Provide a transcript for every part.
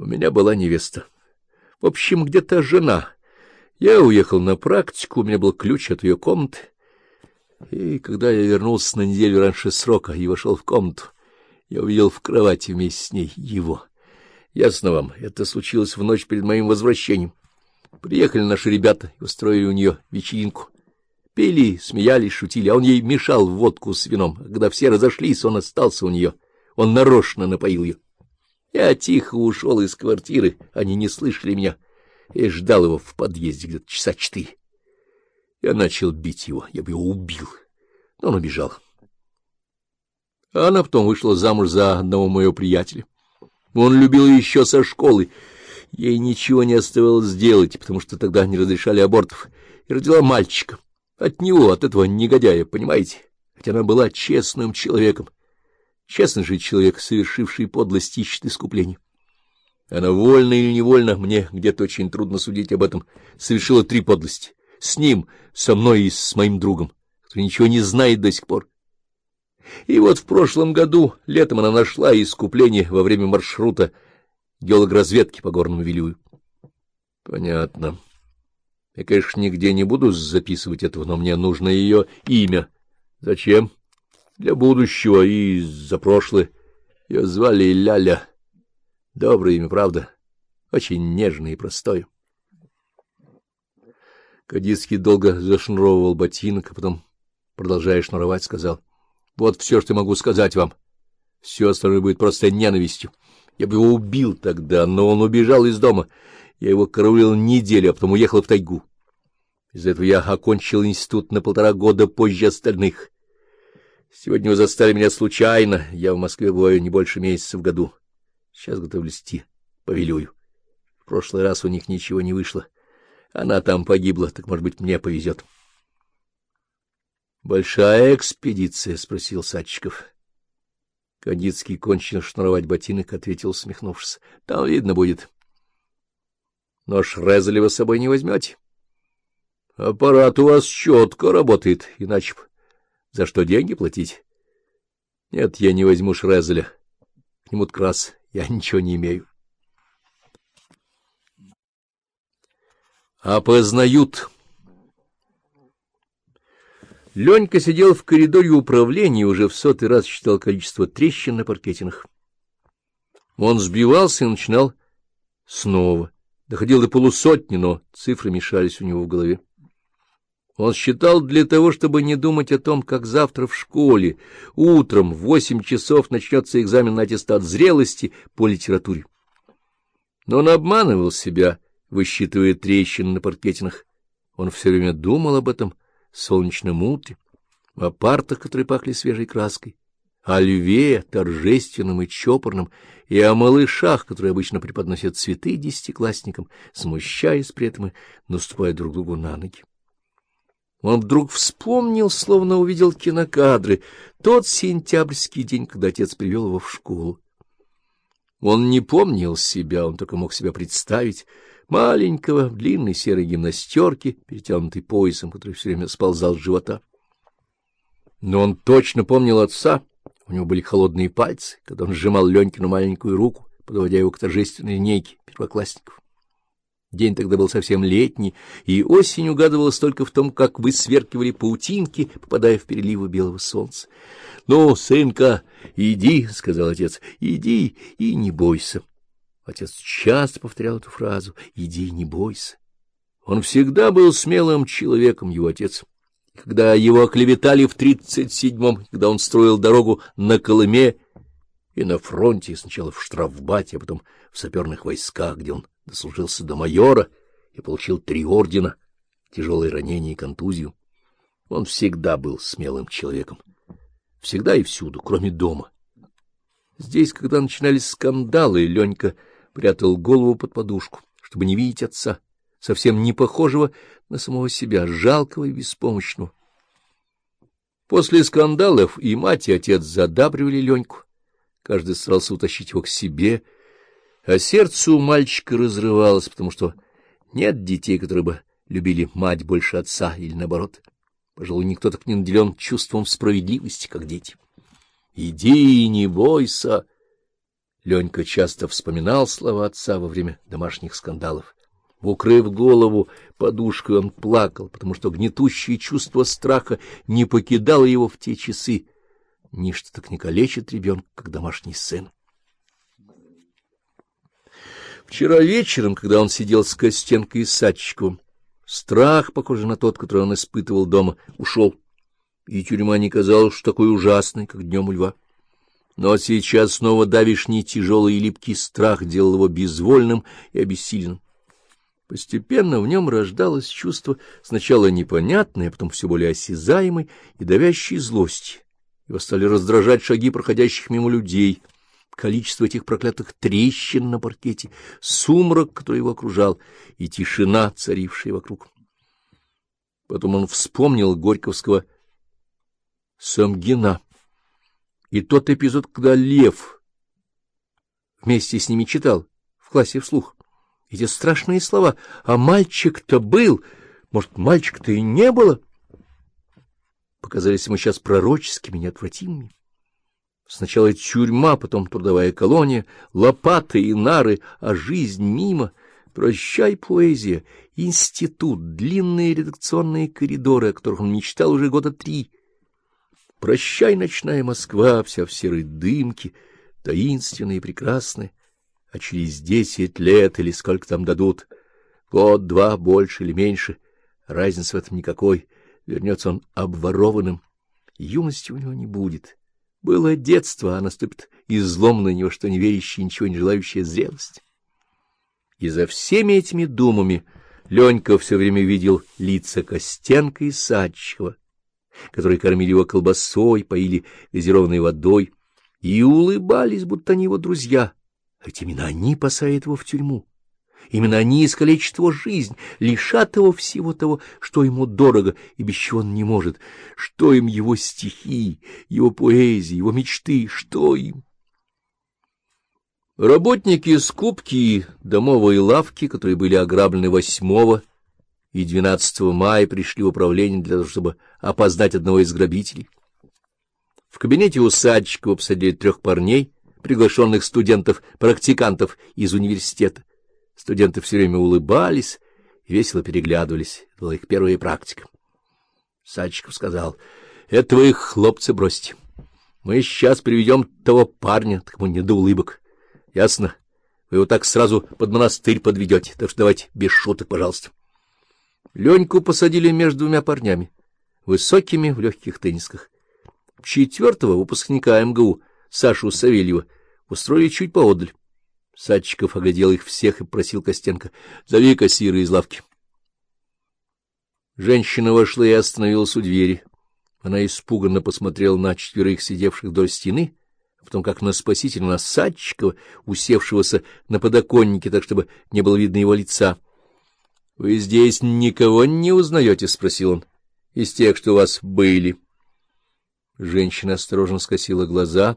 У меня была невеста. В общем, где-то жена. Я уехал на практику, у меня был ключ от ее комнаты. И когда я вернулся на неделю раньше срока и вошел в комнату, я увидел в кровати вместе с ней его. Ясно вам, это случилось в ночь перед моим возвращением. Приехали наши ребята и устроили у нее вечеринку. Пили, смеялись, шутили, а он ей мешал водку с вином. Когда все разошлись, он остался у нее. Он нарочно напоил ее. Я тихо ушел из квартиры, они не слышали меня, и ждал его в подъезде где-то часа четыре. Я начал бить его, я бы его убил, но он убежал. А она потом вышла замуж за одного моего приятеля. Он любил ее еще со школы. Ей ничего не оставалось сделать, потому что тогда не разрешали абортов, и родила мальчика. От него, от этого негодяя, понимаете? Хотя она была честным человеком. Честный же человек, совершивший подлость, ищет искупление. Она вольно или невольно, мне где-то очень трудно судить об этом, совершила три подлости. С ним, со мной и с моим другом, который ничего не знает до сих пор. И вот в прошлом году, летом, она нашла искупление во время маршрута геологоразведки по горному Вилюю. Понятно. Я, конечно, нигде не буду записывать этого, но мне нужно ее имя. Зачем? Для будущего и за прошлое. Ее звали Ляля. Доброе имя, правда? Очень нежное и простое. Кадицкий долго зашнуровывал ботинок, а потом, продолжая шнуровать, сказал, — Вот все, что могу сказать вам. Все остальное будет просто ненавистью. Я бы его убил тогда, но он убежал из дома. Я его караулил неделю, а потом уехал в тайгу. Из-за этого я окончил институт на полтора года позже остальных. Сегодня вы застали меня случайно. Я в Москве бываю не больше месяца в году. Сейчас готовлюсь идти по Вилюю. В прошлый раз у них ничего не вышло. Она там погибла, так, может быть, мне повезет. — Большая экспедиция? — спросил Садчиков. Кандидский кончил шнуровать ботинок, ответил, смехнувшись. — Там видно будет. — Но Шрезеля вы с собой не возьмете. — Аппарат у вас четко работает, иначе за что деньги платить? — Нет, я не возьму Шрезеля. К нему крас, я ничего не имею. Опознают. Ленька сидел в коридоре управления и уже в сотый раз считал количество трещин на паркетинах. Он сбивался и начинал снова. Доходил до полусотни, но цифры мешались у него в голове. Он считал для того, чтобы не думать о том, как завтра в школе утром в восемь часов начнется экзамен на аттестат зрелости по литературе. Но он обманывал себя, высчитывая трещины на паркетинах. Он все время думал об этом солнечном утре, о партах, которые пахли свежей краской, о льве, торжественном и чопорном, и о малышах, которые обычно преподносят цветы десятиклассникам, смущаясь при этом и наступая друг другу на ноги. Он вдруг вспомнил, словно увидел кинокадры, тот сентябрьский день, когда отец привел его в школу. Он не помнил себя, он только мог себя представить, маленького, в длинной серой гимнастерке, перетянутой поясом, который все время сползал с живота. Но он точно помнил отца, у него были холодные пальцы, когда он сжимал Ленькину маленькую руку, подводя его к торжественной линейке первоклассников. День тогда был совсем летний, и осень угадывалась только в том, как высверкивали паутинки, попадая в переливы белого солнца. — Ну, сынка, иди, — сказал отец, — иди и не бойся. Отец часто повторял эту фразу «иди, не бойся». Он всегда был смелым человеком, его отец. Когда его оклеветали в тридцать седьмом, когда он строил дорогу на Колыме и на фронте, сначала в штрафбате, а потом в саперных войсках, где он дослужился до майора и получил три ордена, тяжелые ранения и контузию. Он всегда был смелым человеком. Всегда и всюду, кроме дома. Здесь, когда начинались скандалы, Ленька прятал голову под подушку, чтобы не видеть отца, совсем не похожего на самого себя, жалкого и беспомощного. После скандалов и мать, и отец задабривали Леньку. Каждый старался утащить его к себе, а сердце у мальчика разрывалось, потому что нет детей, которые бы любили мать больше отца, или наоборот. Пожалуй, никто так не наделен чувством справедливости, как дети. — Иди, не бойся! Ленька часто вспоминал слова отца во время домашних скандалов. Укрыв голову подушкой, он плакал, потому что гнетущее чувство страха не покидало его в те часы. Ничто так не калечит ребенка, как домашний сын. Вчера вечером, когда он сидел с Костенкой и Садчиковым, страх, похожий на тот, который он испытывал дома, ушел, и тюрьма не казалась такой ужасной, как днем у льва. Но сейчас снова давишний тяжелый и липкий страх делал его безвольным и обессиленным. Постепенно в нем рождалось чувство сначала непонятное, а потом все более осязаемой и давящей злости. Его стали раздражать шаги проходящих мимо людей — количество этих проклятых трещин на паркете, сумрак, который его окружал, и тишина, царившая вокруг. Потом он вспомнил Горьковского Самгина и тот эпизод, когда Лев вместе с ними читал в классе вслух. Эти страшные слова «А мальчик-то был! Может, мальчик-то и не было?» показались ему сейчас пророческими, неотвратимыми. Сначала тюрьма, потом трудовая колония, лопаты и нары, а жизнь мимо. Прощай, поэзия, институт, длинные редакционные коридоры, о которых он мечтал уже года три. Прощай, ночная Москва, вся в серой дымке, таинственная и прекрасная. А через десять лет или сколько там дадут, год-два, больше или меньше, разницы в этом никакой, вернется он обворованным, юности у него не будет. Было детство, а наступит изломная ни во что не верящая, ничего не желающая зрелость. И за всеми этими думами Ленька все время видел лица Костенко и Садчева, которые кормили его колбасой, поили газированной водой и улыбались, будто они его друзья, а именно они посадят его в тюрьму. Именно они искалечат его жизнь, лишат его всего того, что ему дорого и без чего он не может. Что им его стихи, его поэзии, его мечты, что им? Работники скупки домовой лавки, которые были ограблены 8 и 12 мая, пришли в управление для того, чтобы опознать одного из грабителей. В кабинете у Садчикова посадили трех парней, приглашенных студентов-практикантов из университета. Студенты все время улыбались весело переглядывались. Это была их первая практика. Садчиков сказал, — Это вы их, хлопцы, бросьте. Мы сейчас приведем того парня, так ему не до улыбок. Ясно? Вы его так сразу под монастырь подведете, так что давайте без шуток, пожалуйста. Леньку посадили между двумя парнями, высокими в легких теннисках. Четвертого выпускника МГУ, Сашу Савельева, устроили чуть поодаль. Садчиков оглядел их всех и просил Костенко, — Зови кассира из лавки. Женщина вошла и остановилась у двери. Она испуганно посмотрела на четверых сидевших вдоль стены, а потом как на спасителя, на Садчикова, усевшегося на подоконнике, так чтобы не было видно его лица. — Вы здесь никого не узнаете? — спросил он. — Из тех, что у вас были. Женщина осторожно скосила глаза,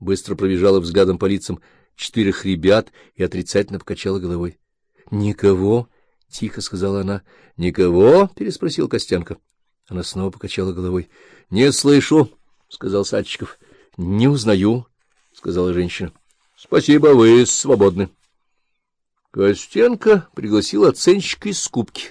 быстро пробежала взглядом по лицам четырех ребят и отрицательно покачала головой. — Никого? — тихо сказала она. — Никого? — переспросил Костянка. Она снова покачала головой. — Не слышу, — сказал Садчиков. — Не узнаю, — сказала женщина. — Спасибо, вы свободны. Костенко пригласил оценщика из скупки.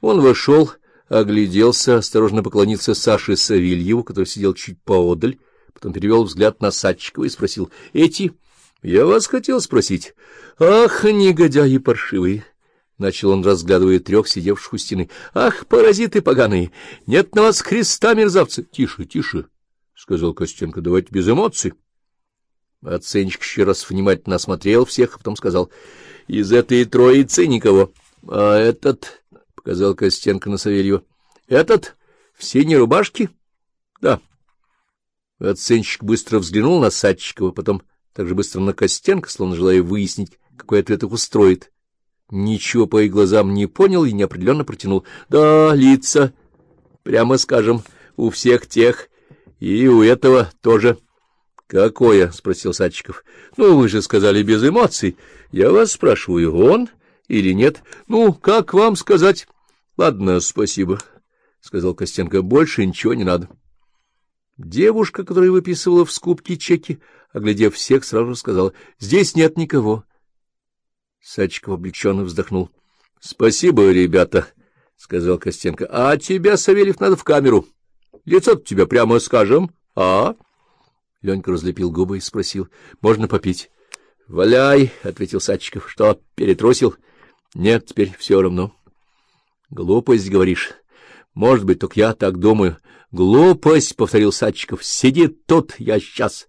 Он вошел, огляделся, осторожно поклонился Саше Савельеву, который сидел чуть поодаль, потом перевел взгляд на Садчикова и спросил. — Эти... — Я вас хотел спросить. — Ах, негодяи паршивые! — начал он, разглядывая трех сидевших у стены. — Ах, паразиты поганые! Нет на вас креста, мерзавцы! — Тише, тише! — сказал Костенко. — Давайте без эмоций. Оценщик еще раз внимательно осмотрел всех, а потом сказал. — Из этой троицы никого. — А этот... — показал Костенко на Савельева. — Этот? В синей рубашке? — Да. Оценщик быстро взглянул на Садчикова, потом так же быстро на Костенко, словно желая выяснить, какой ответ их устроит. Ничего по их глазам не понял и неопределенно протянул. — Да, лица, прямо скажем, у всех тех, и у этого тоже. — Какое? — спросил Садчиков. — Ну, вы же сказали без эмоций. Я вас спрашиваю, он или нет? Ну, как вам сказать? — Ладно, спасибо, — сказал Костенко. — Больше ничего не надо. Девушка, которая выписывала в скупке чеки, оглядев всех, сразу сказал, — Здесь нет никого. Садчиков облегченно вздохнул. — Спасибо, ребята, — сказал Костенко. — А тебя, Савельев, надо в камеру. Лицо-то тебя прямо скажем, а? Ленька разлепил губы и спросил. — Можно попить? — Валяй, — ответил Садчиков. — Что, перетрусил? — Нет, теперь все равно. — Глупость, говоришь. Может быть, только я так думаю. — Глупость, — повторил Садчиков. — Сидит тут, я сейчас.